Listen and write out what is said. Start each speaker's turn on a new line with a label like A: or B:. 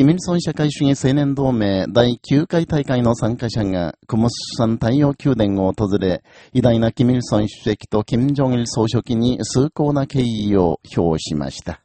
A: キミルソン社会主義青年同盟第9回大会の参加者が、クモスん太陽宮殿を訪れ、偉大なキミルソン主席とキム・ジョンイル総書記に崇高な敬意を表しました。